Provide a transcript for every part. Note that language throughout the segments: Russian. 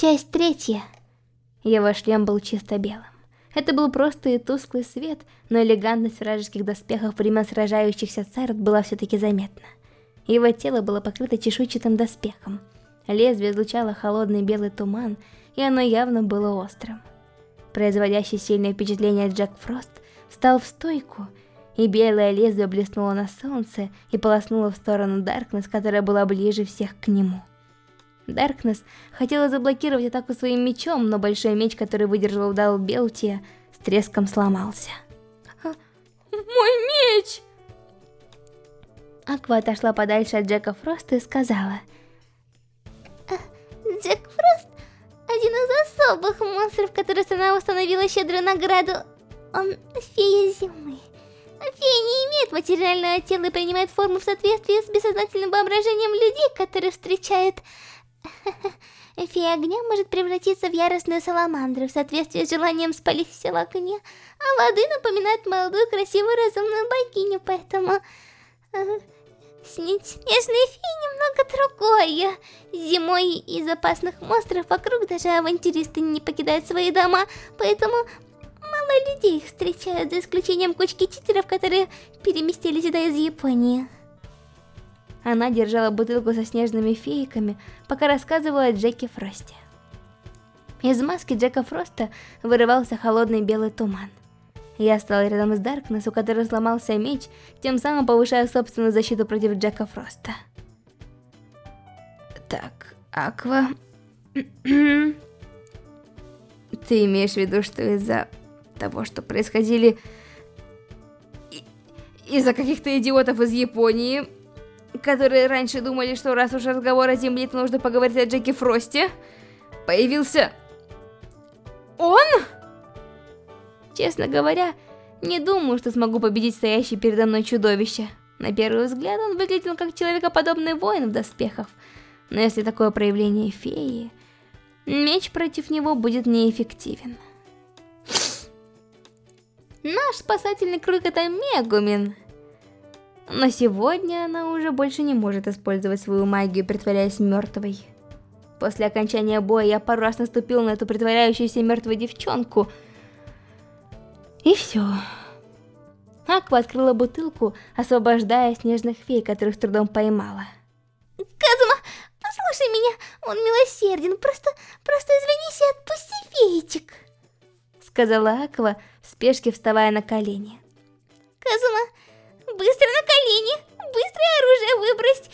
Часть третья. Его шлем был чисто белым. Это был просто и тусклый свет, но элегантность вражеских доспехов времен сражающихся царь была все-таки заметна. Его тело было покрыто чешуйчатым доспехом. Лезвие излучало холодный белый туман, и оно явно было острым. Производящий сильное впечатление Джек Фрост встал в стойку, и белое лезвие блеснуло на солнце и полоснуло в сторону Даркнесс, которая была ближе всех к нему. Даркнесс хотела заблокировать атаку своим мечом, но большой меч, который выдержал удар Белтия, с треском сломался. «Мой меч!» Аква отошла подальше от Джека Фроста и сказала... «Э, Джек Фрост один из особых монстров, который страна установила щедрую награду. Он фея зимы. Фея не имеет материального тела и принимает форму в соответствии с бессознательным воображением людей, которые встречают Фея огня может превратиться в яростную саламандру в соответствии с желанием спалить все в огне, а воды напоминает молодую, красивую, разумную богиню, поэтому... Э, снежные феи немного другое. Зимой из опасных монстров вокруг даже авантюристы не покидают свои дома, поэтому мало людей их встречают, за исключением кучки читеров, которые переместились сюда из Японии. Она держала бутылку со снежными фейками, пока рассказывала о Джеке Фросте. Из маски Джека Фроста вырывался холодный белый туман. Я стала рядом с Даркнесс, у которой сломался меч, тем самым повышая собственную защиту против Джека Фроста. Так, Аква... Ты имеешь в виду, что из-за того, что происходили... Из-за каких-то идиотов из Японии которые раньше думали, что раз уж разговор о Земле, то нужно поговорить о Джеки Фросте, появился... Он? Честно говоря, не думаю, что смогу победить стоящее передо мной чудовище. На первый взгляд он выглядел как человекоподобный воин в доспехах, но если такое проявление феи, меч против него будет неэффективен. Наш спасательный круг это Мегумин. Но сегодня она уже больше не может использовать свою магию, притворяясь мертвой. После окончания боя я пару раз наступил на эту притворяющуюся мертвую девчонку. И все. Аква открыла бутылку, освобождая снежных фей, которых с трудом поймала. Казума, послушай меня, он милосерден, просто, просто извинись и отпусти феечек. Сказала Аква, в спешке вставая на колени. Казума, Быстро на колени! Быстрое оружие выбрось!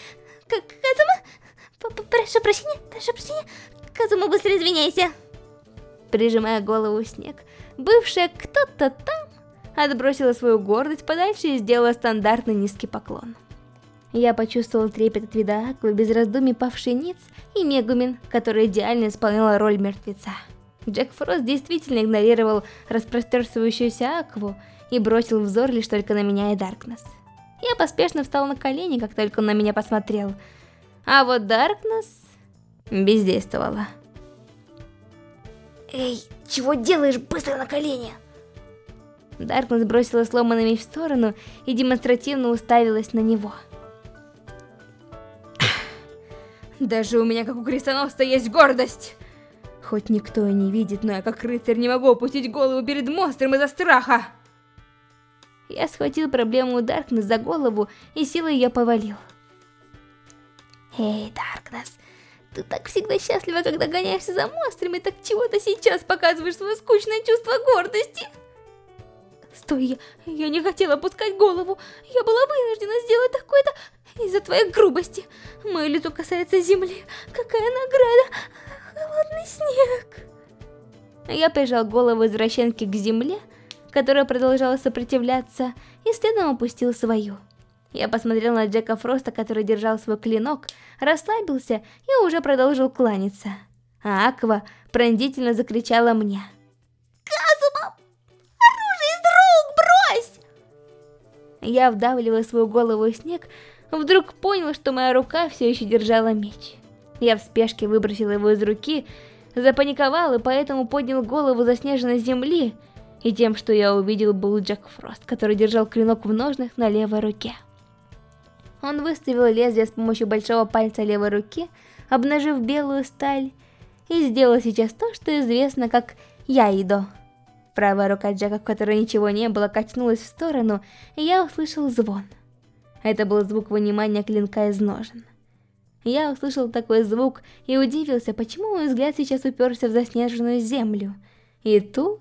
Как Казума? Прошу прощения, прошу прощения. Казума, быстро извиняйся. Прижимая голову в снег, бывшая кто-то там отбросила свою гордость подальше и сделала стандартный низкий поклон. Я почувствовал трепет от вида Аквы, без раздумий павший ниц, и Мегумин, которая идеально исполняла роль мертвеца. Джек Фрост действительно игнорировал распростерствующуюся Акву и бросил взор лишь только на меня и Даркнесс. Я поспешно встал на колени, как только он на меня посмотрел. А вот Даркнесс бездействовала. Эй, чего делаешь? Быстро на колени! Даркнесс бросила сломанный меч в сторону и демонстративно уставилась на него. Даже у меня, как у крестоносца, есть гордость! Хоть никто и не видит, но я как рыцарь не могу опустить голову перед монстром из-за страха! Я схватил проблему Даркнесс за голову и силой ее повалил. Эй, Даркнесс, ты так всегда счастлива, когда гоняешься за монстрами, так чего ты сейчас показываешь свое скучное чувство гордости? Стой, я, я не хотела опускать голову. Я была вынуждена сделать такое-то из-за твоей грубости. Мое лицо касается земли. Какая награда? Холодный снег. Я прижал голову извращенки к земле, которая продолжала сопротивляться, и следом опустил свою. Я посмотрел на Джека Фроста, который держал свой клинок, расслабился и уже продолжил кланяться. А Аква пронзительно закричала мне. «Казума! Оружие из рук! Брось!» Я, вдавливая свою голову в снег, вдруг понял, что моя рука все еще держала меч. Я в спешке выбросил его из руки, запаниковал и поэтому поднял голову заснеженной земли и тем, что я увидел, был Джек Фрост, который держал клинок в ножнах на левой руке. Он выставил лезвие с помощью большого пальца левой руки, обнажив белую сталь, и сделала сейчас то, что известно как Яидо. Правая рука Джека, в которой ничего не было, качнулась в сторону, и я услышал звон. Это был звук вынимания клинка из ножен. Я услышал такой звук и удивился, почему мой взгляд сейчас уперся в заснеженную землю. И тут